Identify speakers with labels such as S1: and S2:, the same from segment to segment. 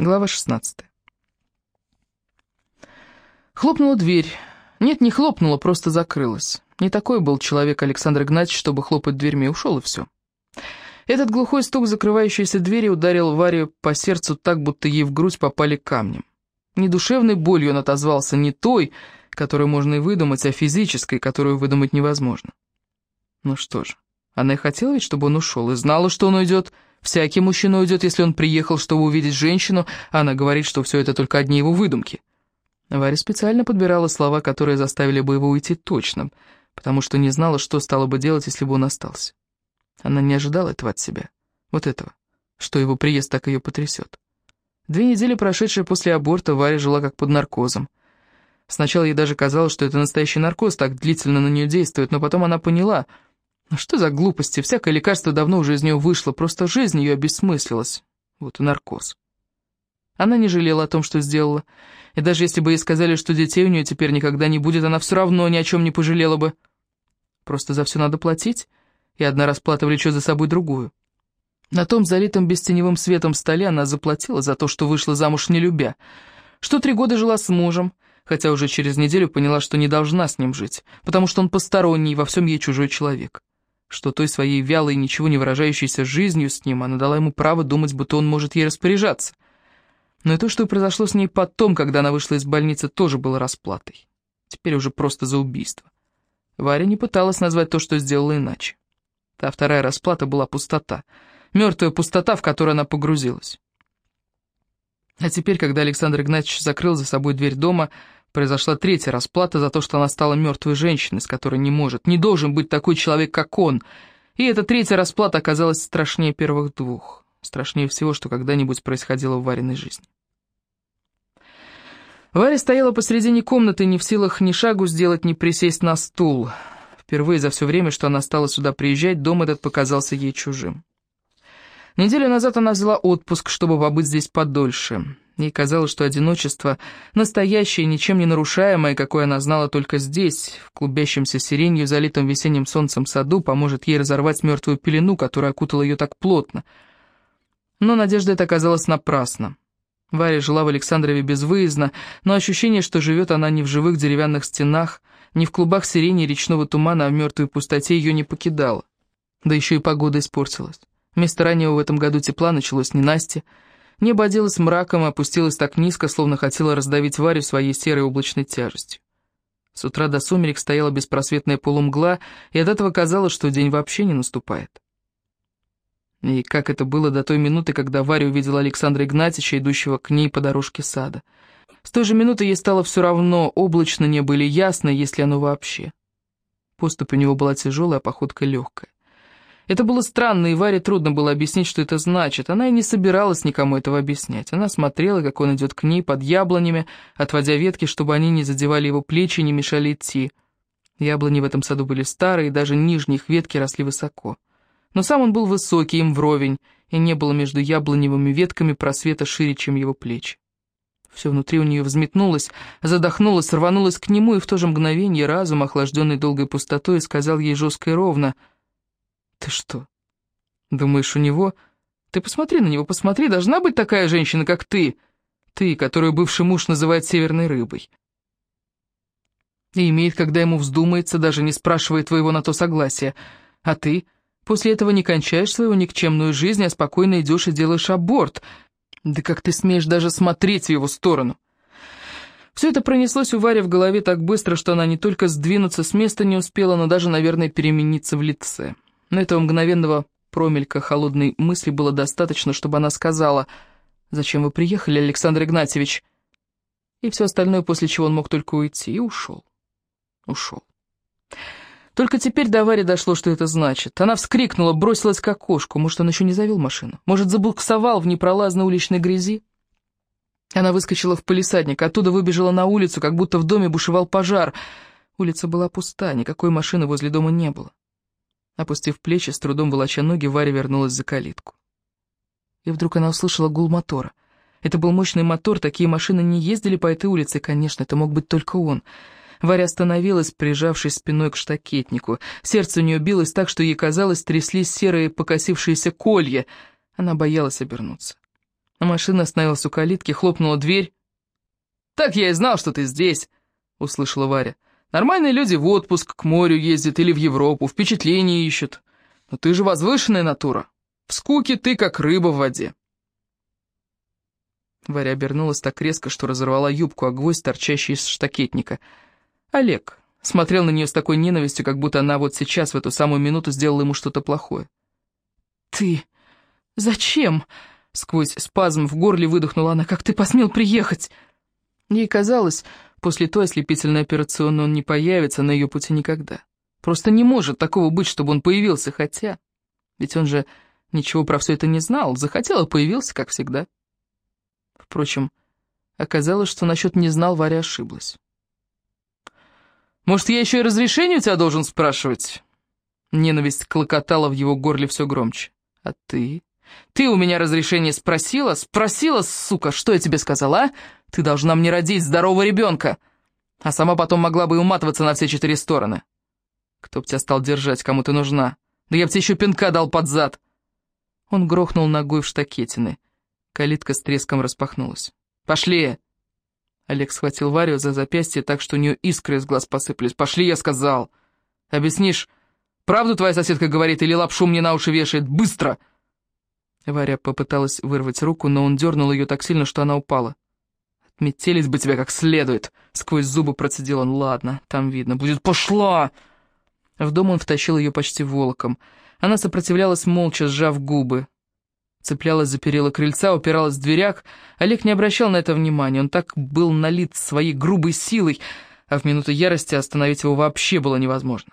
S1: Глава 16. Хлопнула дверь. Нет, не хлопнула, просто закрылась. Не такой был человек Александр Игнатьевич, чтобы хлопать дверьми, ушел и все. Этот глухой стук закрывающейся двери ударил Варю по сердцу так, будто ей в грудь попали камнем. Не душевной болью он отозвался, не той, которую можно и выдумать, а физической, которую выдумать невозможно. Ну что же, она и хотела ведь, чтобы он ушел, и знала, что он уйдет, Всякий мужчина уйдет, если он приехал, чтобы увидеть женщину, а она говорит, что все это только одни его выдумки. Варя специально подбирала слова, которые заставили бы его уйти точно, потому что не знала, что стало бы делать, если бы он остался. Она не ожидала этого от себя. Вот этого, что его приезд так ее потрясет. Две недели, прошедшие после аборта, Варя жила как под наркозом. Сначала ей даже казалось, что это настоящий наркоз так длительно на нее действует, но потом она поняла — ну что за глупости? Всякое лекарство давно уже из нее вышло, просто жизнь ее обесмыслилась. Вот и наркоз. Она не жалела о том, что сделала. И даже если бы ей сказали, что детей у нее теперь никогда не будет, она все равно ни о чем не пожалела бы. Просто за все надо платить, и одна расплата влечет за собой другую. На том залитом бестеневым светом столе она заплатила за то, что вышла замуж не любя, что три года жила с мужем, хотя уже через неделю поняла, что не должна с ним жить, потому что он посторонний, во всем ей чужой человек что той своей вялой, ничего не выражающейся жизнью с ним она дала ему право думать, будто он может ей распоряжаться. Но и то, что произошло с ней потом, когда она вышла из больницы, тоже было расплатой. Теперь уже просто за убийство. Варя не пыталась назвать то, что сделала иначе. Та вторая расплата была пустота. Мертвая пустота, в которую она погрузилась. А теперь, когда Александр Игнатьевич закрыл за собой дверь дома, Произошла третья расплата за то, что она стала мертвой женщиной, с которой не может, не должен быть такой человек, как он. И эта третья расплата оказалась страшнее первых двух. Страшнее всего, что когда-нибудь происходило в Вариной жизни. Варя стояла посредине комнаты, не в силах ни шагу сделать, ни присесть на стул. Впервые за все время, что она стала сюда приезжать, дом этот показался ей чужим. Неделю назад она взяла отпуск, чтобы побыть здесь подольше. Ей казалось, что одиночество, настоящее, ничем не нарушаемое, какое она знала только здесь, в клубящемся сиренью, залитом весенним солнцем саду, поможет ей разорвать мертвую пелену, которая окутала ее так плотно. Но надежда эта оказалась напрасна. Варя жила в Александрове безвыездно, но ощущение, что живет она не в живых деревянных стенах, не в клубах сирени речного тумана, а в мертвой пустоте, ее не покидало. Да еще и погода испортилась. Вместо раннего в этом году тепла началось ненастье, Небо оделось мраком и опустилось так низко, словно хотело раздавить Варю своей серой облачной тяжестью. С утра до сумерек стояла беспросветная полумгла, и от этого казалось, что день вообще не наступает. И как это было до той минуты, когда Варя увидела Александра Игнатьевича, идущего к ней по дорожке сада. С той же минуты ей стало все равно, облачно небо или ясно, если оно вообще. Поступь у него была тяжелая, а походка легкая. Это было странно, и Варе трудно было объяснить, что это значит. Она и не собиралась никому этого объяснять. Она смотрела, как он идет к ней под яблонями, отводя ветки, чтобы они не задевали его плечи и не мешали идти. Яблони в этом саду были старые, и даже нижние их ветки росли высоко. Но сам он был высокий, им вровень, и не было между яблоневыми ветками просвета шире, чем его плечи. Все внутри у нее взметнулось, задохнулось, рванулось к нему, и в то же мгновение разум, охлажденный долгой пустотой, сказал ей жестко и ровно — ты что, думаешь, у него... Ты посмотри на него, посмотри, должна быть такая женщина, как ты. Ты, которую бывший муж называет северной рыбой. И имеет, когда ему вздумается, даже не спрашивая твоего на то согласия. А ты после этого не кончаешь свою никчемную жизнь, а спокойно идешь и делаешь аборт. Да как ты смеешь даже смотреть в его сторону? Все это пронеслось у Вари в голове так быстро, что она не только сдвинуться с места не успела, но даже, наверное, перемениться в лице. Но этого мгновенного промелька холодной мысли было достаточно, чтобы она сказала «Зачем вы приехали, Александр Игнатьевич?» И все остальное, после чего он мог только уйти, и ушел. Ушел. Только теперь до Вари дошло, что это значит. Она вскрикнула, бросилась к окошку. Может, он еще не завел машину? Может, забуксовал в непролазной уличной грязи? Она выскочила в полисадник, оттуда выбежала на улицу, как будто в доме бушевал пожар. Улица была пуста, никакой машины возле дома не было. Опустив плечи, с трудом волоча ноги, Варя вернулась за калитку. И вдруг она услышала гул мотора. Это был мощный мотор, такие машины не ездили по этой улице, конечно, это мог быть только он. Варя остановилась, прижавшись спиной к штакетнику. Сердце у нее билось так, что ей казалось, тряслись серые покосившиеся колья. Она боялась обернуться. Машина остановилась у калитки, хлопнула дверь. «Так я и знал, что ты здесь», — услышала Варя. «Нормальные люди в отпуск, к морю ездят или в Европу, впечатления ищут. Но ты же возвышенная натура. В скуке ты как рыба в воде». Варя обернулась так резко, что разорвала юбку, а гвоздь, торчащий из штакетника. Олег смотрел на нее с такой ненавистью, как будто она вот сейчас, в эту самую минуту, сделала ему что-то плохое. «Ты... зачем?» Сквозь спазм в горле выдохнула она. «Как ты посмел приехать?» Ей казалось, после той ослепительной операционной он не появится на ее пути никогда. Просто не может такого быть, чтобы он появился, хотя... Ведь он же ничего про все это не знал, захотел и появился, как всегда. Впрочем, оказалось, что насчет «не знал» Варя ошиблась. «Может, я еще и разрешение у тебя должен спрашивать?» Ненависть клокотала в его горле все громче. «А ты? Ты у меня разрешение спросила? Спросила, сука, что я тебе сказала, а? Ты должна мне родить здорового ребенка, а сама потом могла бы и уматываться на все четыре стороны. Кто б тебя стал держать, кому ты нужна? Да я б тебе еще пинка дал под зад!» Он грохнул ногой в штакетины. Калитка с треском распахнулась. «Пошли!» Олег схватил Варю за запястье так, что у нее искры из глаз посыпались. «Пошли, я сказал! Объяснишь, правду твоя соседка говорит или лапшу мне на уши вешает? Быстро!» Варя попыталась вырвать руку, но он дернул ее так сильно, что она упала. «Отметелись бы тебя как следует!» Сквозь зубы процедил он. «Ладно, там видно. Будет пошла!» В дом он втащил ее почти волоком. Она сопротивлялась молча, сжав губы. Цеплялась за перила крыльца, упиралась в дверях. Олег не обращал на это внимания, он так был налит своей грубой силой, а в минуту ярости остановить его вообще было невозможно.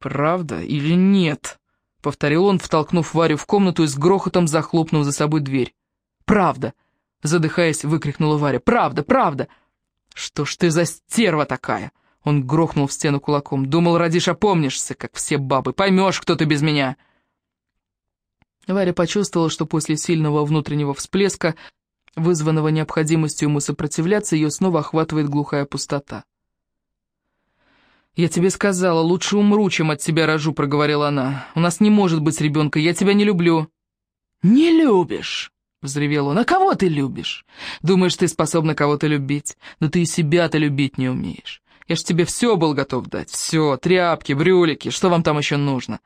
S1: «Правда или нет?» — повторил он, втолкнув Варю в комнату и с грохотом захлопнув за собой дверь. «Правда!» — задыхаясь, выкрикнула Варя. «Правда, правда!» «Что ж ты за стерва такая?» Он грохнул в стену кулаком. «Думал, родишь, опомнишься, как все бабы. Поймешь, кто ты без меня!» Варя почувствовала, что после сильного внутреннего всплеска, вызванного необходимостью ему сопротивляться, ее снова охватывает глухая пустота. «Я тебе сказала, лучше умру, чем от тебя рожу», — проговорила она. «У нас не может быть ребенка, я тебя не люблю». «Не любишь?» — взревел он. «А кого ты любишь? Думаешь, ты способна кого-то любить? Но ты и себя-то любить не умеешь. Я ж тебе все был готов дать. Все, тряпки, брюлики, что вам там еще нужно?»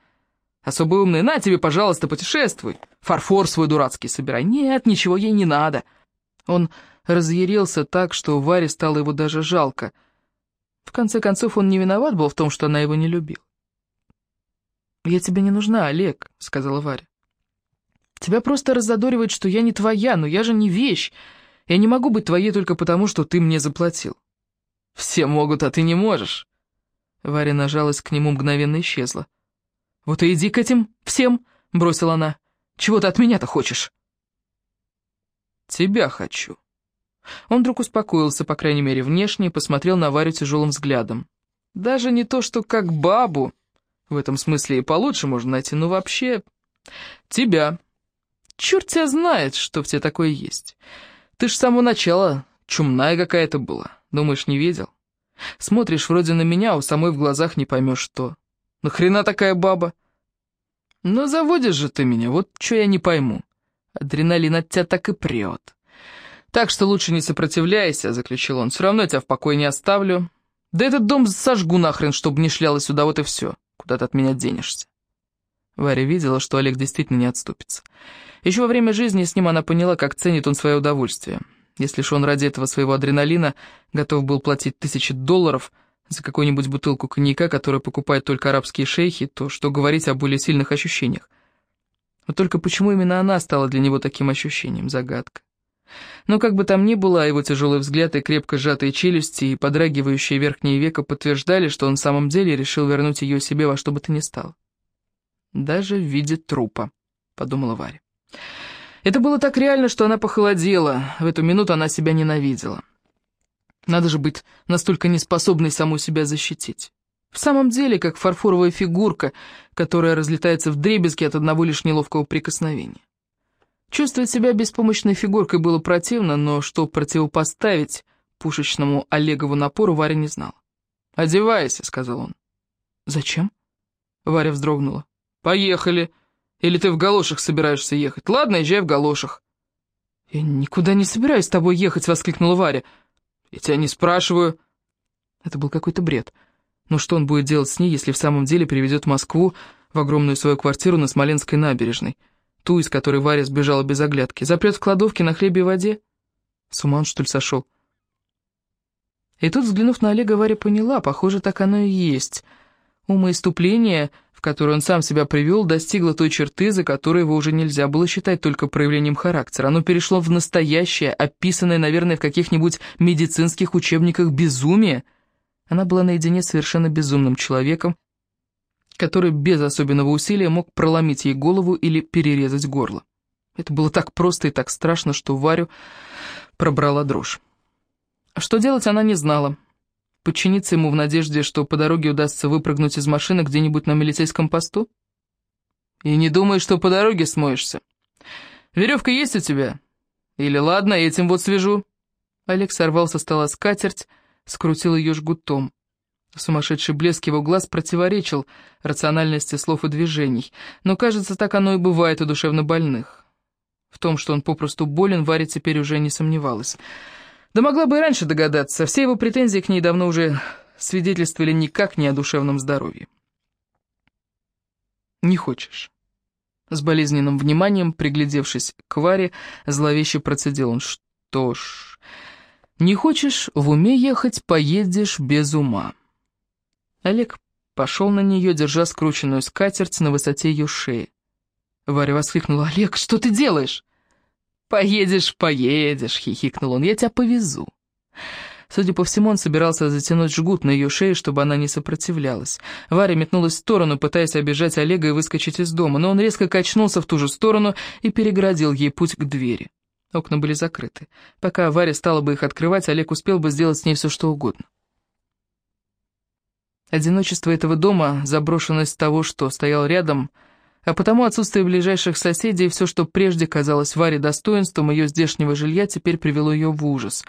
S1: Особо умный, на тебе, пожалуйста, путешествуй. Фарфор свой дурацкий собирай. Нет, ничего ей не надо. Он разъярился так, что Варе стало его даже жалко. В конце концов, он не виноват был в том, что она его не любила. «Я тебе не нужна, Олег», — сказала Варя. «Тебя просто разодоривает, что я не твоя, но я же не вещь. Я не могу быть твоей только потому, что ты мне заплатил». «Все могут, а ты не можешь». Варя нажалась к нему, мгновенно исчезла. «Вот и иди к этим всем», — бросила она. «Чего ты от меня-то хочешь?» «Тебя хочу». Он вдруг успокоился, по крайней мере, внешне, и посмотрел на Варю тяжелым взглядом. «Даже не то, что как бабу. В этом смысле и получше можно найти, но вообще... Тебя. Черт тебя знает, что в тебе такое есть. Ты ж с самого начала чумная какая-то была. Думаешь, не видел? Смотришь вроде на меня, а у самой в глазах не поймешь что. Нахрена такая баба? Но заводишь же ты меня, вот что я не пойму. Адреналин от тебя так и прет. Так что лучше не сопротивляйся, заключил он. Все равно я тебя в покое не оставлю. Да этот дом сожгу нахрен, чтобы не шлялась сюда, вот и все. Куда ты от меня денешься? Варя видела, что Олег действительно не отступится. Еще во время жизни с ним она поняла, как ценит он свое удовольствие. Если ж он ради этого своего адреналина готов был платить тысячи долларов – за какую-нибудь бутылку коньяка, которую покупают только арабские шейхи, то что говорить о более сильных ощущениях? Но только почему именно она стала для него таким ощущением, загадка. Но как бы там ни было, его тяжелый взгляд и крепко сжатые челюсти и подрагивающие верхние века подтверждали, что он в самом деле решил вернуть ее себе во что бы то ни стало. «Даже в виде трупа», — подумала Варя. Это было так реально, что она похолодела. В эту минуту она себя ненавидела. Надо же быть настолько неспособной саму себя защитить. В самом деле, как фарфоровая фигурка, которая разлетается в дребезги от одного лишь неловкого прикосновения. Чувствовать себя беспомощной фигуркой было противно, но что противопоставить пушечному Олегову напору Варя не знала. «Одевайся», — сказал он. «Зачем?» Варя вздрогнула. «Поехали. Или ты в галошах собираешься ехать? Ладно, езжай в галошах». «Я никуда не собираюсь с тобой ехать», — воскликнула Варя. «Я тебя не спрашиваю». Это был какой-то бред. Но что он будет делать с ней, если в самом деле приведет в Москву в огромную свою квартиру на Смоленской набережной? Ту, из которой Варя сбежала без оглядки. Запрет в кладовке на хлебе и воде? С ума он, что ли, сошел? И тут, взглянув на Олега, Варя поняла, похоже, так оно и есть. Умоиступление, в которое он сам себя привел, достигло той черты, за которой его уже нельзя было считать только проявлением характера. Оно перешло в настоящее, описанное, наверное, в каких-нибудь медицинских учебниках безумие. Она была наедине с совершенно безумным человеком, который без особенного усилия мог проломить ей голову или перерезать горло. Это было так просто и так страшно, что Варю пробрала дрожь. Что делать она не знала. Подчиниться ему в надежде, что по дороге удастся выпрыгнуть из машины где-нибудь на милицейском посту? И не думай, что по дороге смоешься. Веревка есть у тебя? Или ладно, этим вот свяжу. Олег сорвал со стола скатерть, скрутил ее жгутом. Сумасшедший блеск его глаз противоречил рациональности слов и движений, но, кажется, так оно и бывает у душевно больных. В том, что он попросту болен, Варя теперь уже не сомневалась. Да могла бы и раньше догадаться, все его претензии к ней давно уже свидетельствовали никак не о душевном здоровье. «Не хочешь?» С болезненным вниманием, приглядевшись к Варе, зловеще процедил он. «Что ж, не хочешь в уме ехать, поедешь без ума». Олег пошел на нее, держа скрученную скатерть на высоте ее шеи. Варя воскликнула, «Олег, что ты делаешь?» «Поедешь, поедешь», — хихикнул он, — «я тебя повезу». Судя по всему, он собирался затянуть жгут на ее шее, чтобы она не сопротивлялась. Варя метнулась в сторону, пытаясь обижать Олега и выскочить из дома, но он резко качнулся в ту же сторону и переградил ей путь к двери. Окна были закрыты. Пока Варя стала бы их открывать, Олег успел бы сделать с ней все, что угодно. Одиночество этого дома, заброшенность того, что стоял рядом — а потому отсутствие ближайших соседей и все, что прежде казалось Варе достоинством ее здешнего жилья, теперь привело ее в ужас.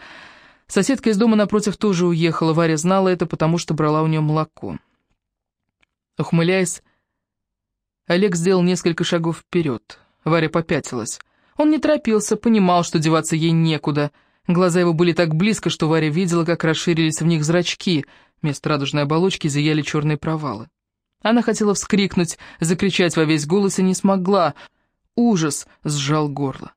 S1: Соседка из дома напротив тоже уехала, Варя знала это, потому что брала у нее молоко. Ухмыляясь, Олег сделал несколько шагов вперед. Варя попятилась. Он не торопился, понимал, что деваться ей некуда. Глаза его были так близко, что Варя видела, как расширились в них зрачки. Вместо радужной оболочки зияли черные провалы. Она хотела вскрикнуть, закричать во весь голос и не смогла. Ужас сжал горло.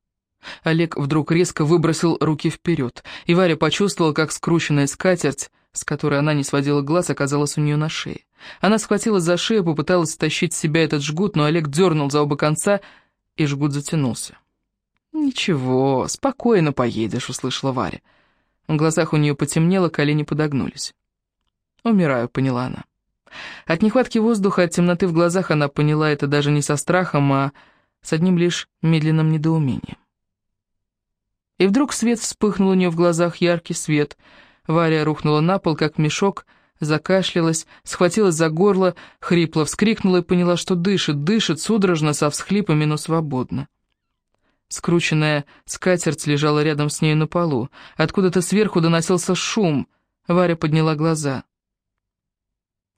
S1: Олег вдруг резко выбросил руки вперед, и Варя почувствовала, как скрученная скатерть, с которой она не сводила глаз, оказалась у нее на шее. Она схватила за шею, попыталась стащить с себя этот жгут, но Олег дернул за оба конца, и жгут затянулся. «Ничего, спокойно поедешь», — услышала Варя. В глазах у нее потемнело, колени подогнулись. «Умираю», — поняла она. От нехватки воздуха, от темноты в глазах она поняла это даже не со страхом, а с одним лишь медленным недоумением. И вдруг свет вспыхнул у нее в глазах, яркий свет. Варя рухнула на пол, как мешок, закашлялась, схватилась за горло, хрипло вскрикнула и поняла, что дышит, дышит судорожно, со всхлипами, но свободно. Скрученная скатерть лежала рядом с ней на полу. Откуда-то сверху доносился шум. Варя подняла глаза.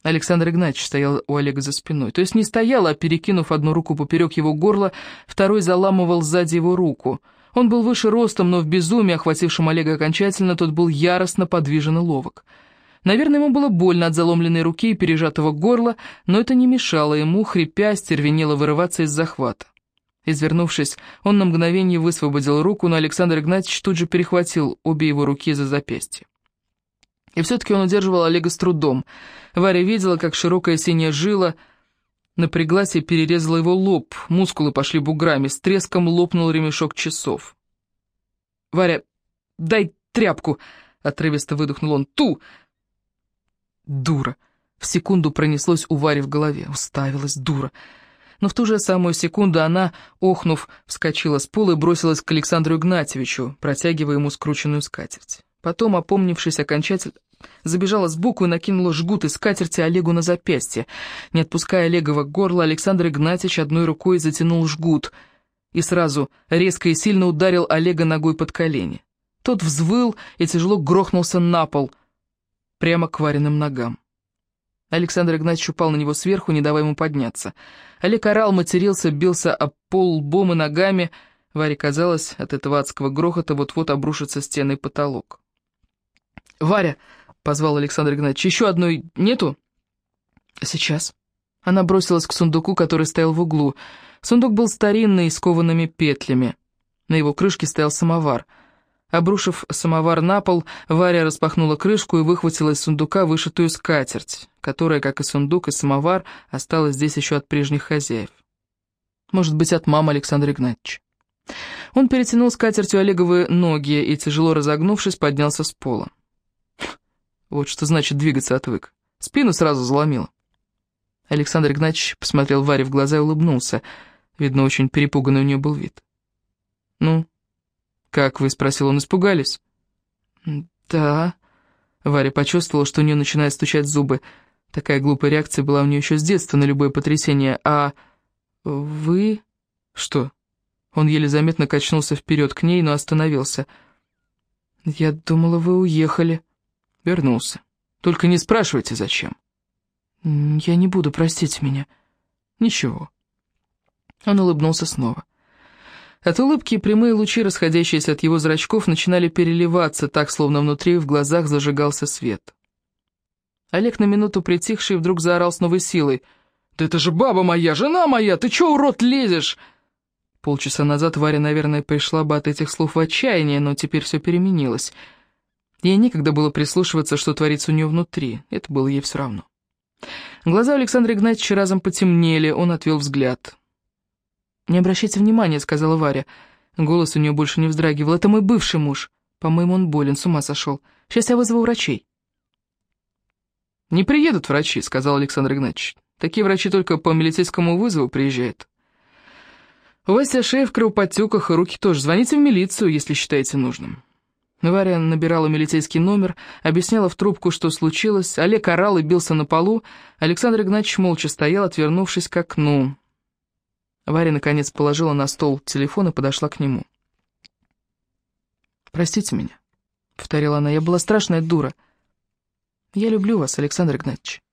S1: Александр Игнатьевич стоял у Олега за спиной. То есть не стоял, а перекинув одну руку поперек его горла, второй заламывал сзади его руку. Он был выше ростом, но в безумии, охватившем Олега окончательно, тот был яростно подвижен и ловок. Наверное, ему было больно от заломленной руки и пережатого горла, но это не мешало ему, хрипя, стервенело вырываться из захвата. Извернувшись, он на мгновение высвободил руку, но Александр Игнатьевич тут же перехватил обе его руки за запястье. И все-таки он удерживал Олега с трудом. Варя видела, как широкая синяя жила напряглась и перерезала его лоб. Мускулы пошли буграми, с треском лопнул ремешок часов. «Варя, дай тряпку!» — отрывисто выдохнул он. «Ту!» «Дура!» В секунду пронеслось у Вари в голове. Уставилась дура. Но в ту же самую секунду она, охнув, вскочила с пола и бросилась к Александру Игнатьевичу, протягивая ему скрученную скатерть. Потом, опомнившись окончательно, забежала сбоку и накинула жгут из скатерти Олегу на запястье. Не отпуская Олегова горла, Александр Игнатьевич одной рукой затянул жгут и сразу резко и сильно ударил Олега ногой под колени. Тот взвыл и тяжело грохнулся на пол, прямо к вареным ногам. Александр Игнатьевич упал на него сверху, не давая ему подняться. Олег орал, матерился, бился об пол лбом и ногами, Варе казалось, от этого адского грохота вот-вот обрушится стены и потолок. «Варя!» — позвал Александр Игнатьевич. «Еще одной нету?» «Сейчас». Она бросилась к сундуку, который стоял в углу. Сундук был старинный, с коваными петлями. На его крышке стоял самовар. Обрушив самовар на пол, Варя распахнула крышку и выхватила из сундука вышитую скатерть, которая, как и сундук и самовар, осталась здесь еще от прежних хозяев. Может быть, от мамы Александра Игнатьевича. Он перетянул скатертью Олеговы ноги и, тяжело разогнувшись, поднялся с пола. Вот что значит двигаться отвык. Спину сразу заломило. Александр Игнатьевич посмотрел Варе в глаза и улыбнулся. Видно, очень перепуганный у нее был вид. «Ну, как вы?» — спросил он. «Испугались?» «Да». Варя почувствовала, что у нее начинают стучать зубы. Такая глупая реакция была у нее еще с детства на любое потрясение. «А вы...» «Что?» Он еле заметно качнулся вперед к ней, но остановился. «Я думала, вы уехали». Вернулся. «Только не спрашивайте, зачем». «Я не буду, простите меня». «Ничего». Он улыбнулся снова. От улыбки прямые лучи, расходящиеся от его зрачков, начинали переливаться, так, словно внутри в глазах зажигался свет. Олег на минуту притихший вдруг заорал с новой силой. «Да это же баба моя, жена моя! Ты чё, урод, лезешь?» Полчаса назад Варя, наверное, пришла бы от этих слов в отчаяние, но теперь все переменилось. Ей некогда было прислушиваться, что творится у нее внутри. Это было ей все равно. Глаза Александра Игнатьевича разом потемнели, он отвел взгляд. «Не обращайте внимания», — сказала Варя. Голос у нее больше не вздрагивал. «Это мой бывший муж. По-моему, он болен, с ума сошел. Сейчас я вызову врачей». «Не приедут врачи», — сказал Александр Игнатьевич. «Такие врачи только по милицейскому вызову приезжают. У Вася шея в кровоподтеках, руки тоже. Звоните в милицию, если считаете нужным». Варя набирала милицейский номер, объясняла в трубку, что случилось. Олег орал и бился на полу. Александр Игнатьевич молча стоял, отвернувшись к окну. Варя, наконец, положила на стол телефон и подошла к нему. «Простите меня», — повторила она, — «я была страшная дура. Я люблю вас, Александр Игнатьевич».